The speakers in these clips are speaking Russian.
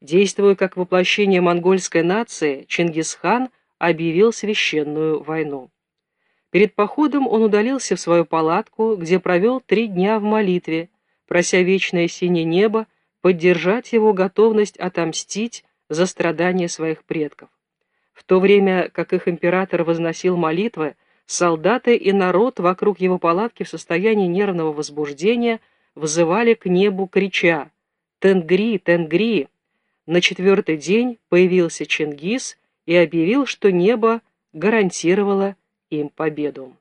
Действуя как воплощение монгольской нации, Чингисхан объявил священную войну. Перед походом он удалился в свою палатку, где провел три дня в молитве, прося вечное синее небо поддержать его готовность отомстить за страдания своих предков. В то время, как их император возносил молитвы, солдаты и народ вокруг его палатки в состоянии нервного возбуждения вызывали к небу, крича «Тенгри! Тенгри!» На четвертый день появился Чингис и объявил, что небо гарантировало им победу.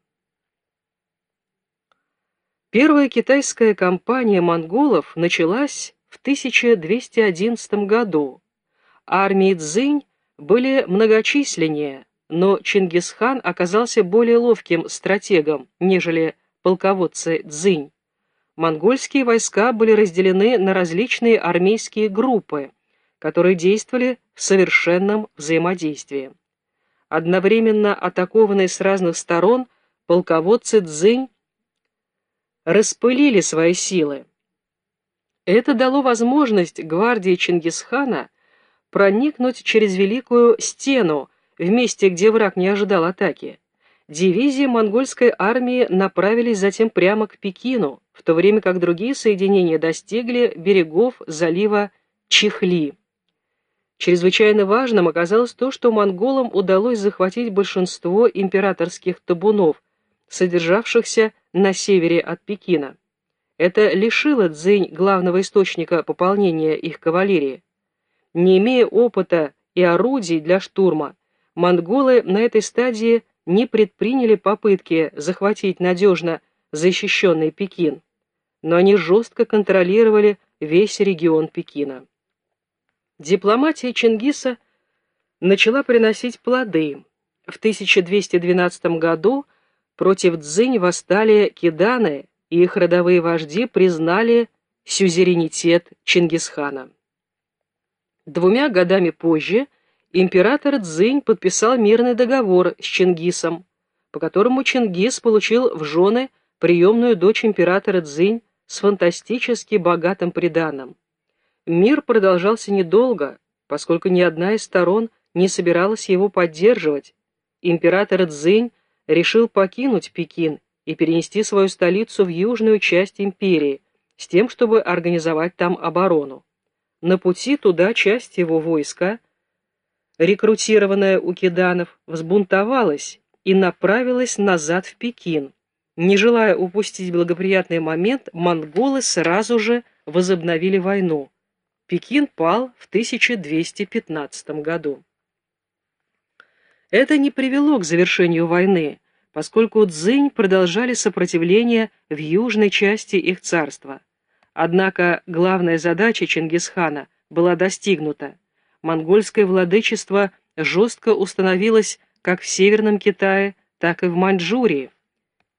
Первая китайская кампания монголов началась в 1211 году. Армии Цзинь были многочисленнее, но Чингисхан оказался более ловким стратегом, нежели полководцы Цзинь. Монгольские войска были разделены на различные армейские группы – которые действовали в совершенном взаимодействии. Одновременно атакованные с разных сторон, полководцы Цзинь распылили свои силы. Это дало возможность гвардии Чингисхана проникнуть через Великую Стену, в месте, где враг не ожидал атаки. Дивизии монгольской армии направились затем прямо к Пекину, в то время как другие соединения достигли берегов залива Чихли. Чрезвычайно важным оказалось то, что монголам удалось захватить большинство императорских табунов, содержавшихся на севере от Пекина. Это лишило Цзинь главного источника пополнения их кавалерии. Не имея опыта и орудий для штурма, монголы на этой стадии не предприняли попытки захватить надежно защищенный Пекин, но они жестко контролировали весь регион Пекина. Дипломатия Чингиса начала приносить плоды. В 1212 году против Цзинь восстали киданы, и их родовые вожди признали сюзеренитет Чингисхана. Двумя годами позже император Цзинь подписал мирный договор с Чингисом, по которому Чингис получил в жены приемную дочь императора Цзинь с фантастически богатым приданым. Мир продолжался недолго, поскольку ни одна из сторон не собиралась его поддерживать. Император Цзинь решил покинуть Пекин и перенести свою столицу в южную часть империи, с тем, чтобы организовать там оборону. На пути туда часть его войска, рекрутированная у киданов, взбунтовалась и направилась назад в Пекин. Не желая упустить благоприятный момент, монголы сразу же возобновили войну. Пекин пал в 1215 году. Это не привело к завершению войны, поскольку Цзинь продолжали сопротивление в южной части их царства. Однако главная задача Чингисхана была достигнута. Монгольское владычество жестко установилось как в Северном Китае, так и в Маньчжурии.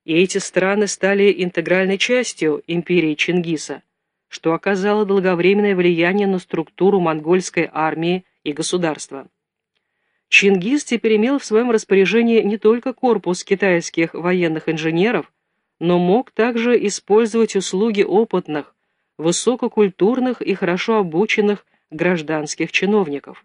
И эти страны стали интегральной частью империи Чингиса что оказало долговременное влияние на структуру монгольской армии и государства. Чингис теперь имел в своем распоряжении не только корпус китайских военных инженеров, но мог также использовать услуги опытных, высококультурных и хорошо обученных гражданских чиновников.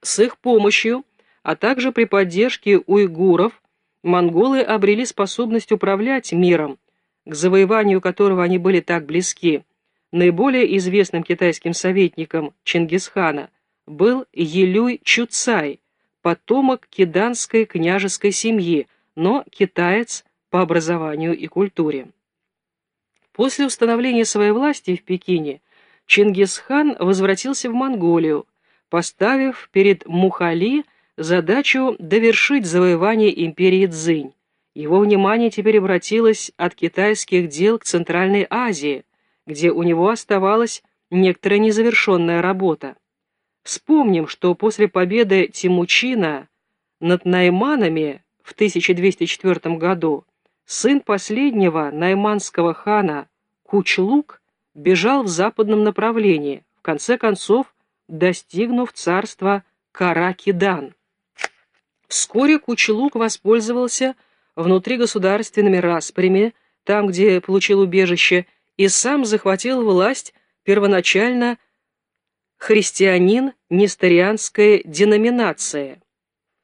С их помощью, а также при поддержке уйгуров, монголы обрели способность управлять миром, к завоеванию которого они были так близки, Наиболее известным китайским советником Чингисхана был Елюй Чуцай, потомок киданской княжеской семьи, но китаец по образованию и культуре. После установления своей власти в Пекине Чингисхан возвратился в Монголию, поставив перед Мухали задачу довершить завоевание империи Цзинь. Его внимание теперь обратилось от китайских дел к Центральной Азии – где у него оставалась некоторая незавершенная работа. Вспомним, что после победы Тимучина над Найманами в 1204 году сын последнего найманского хана Кучлук бежал в западном направлении, в конце концов достигнув царства Каракидан. Вскоре Кучлук воспользовался внутригосударственными распрями, там, где получил убежище, и сам захватил власть первоначально христианин несторианской деноминации.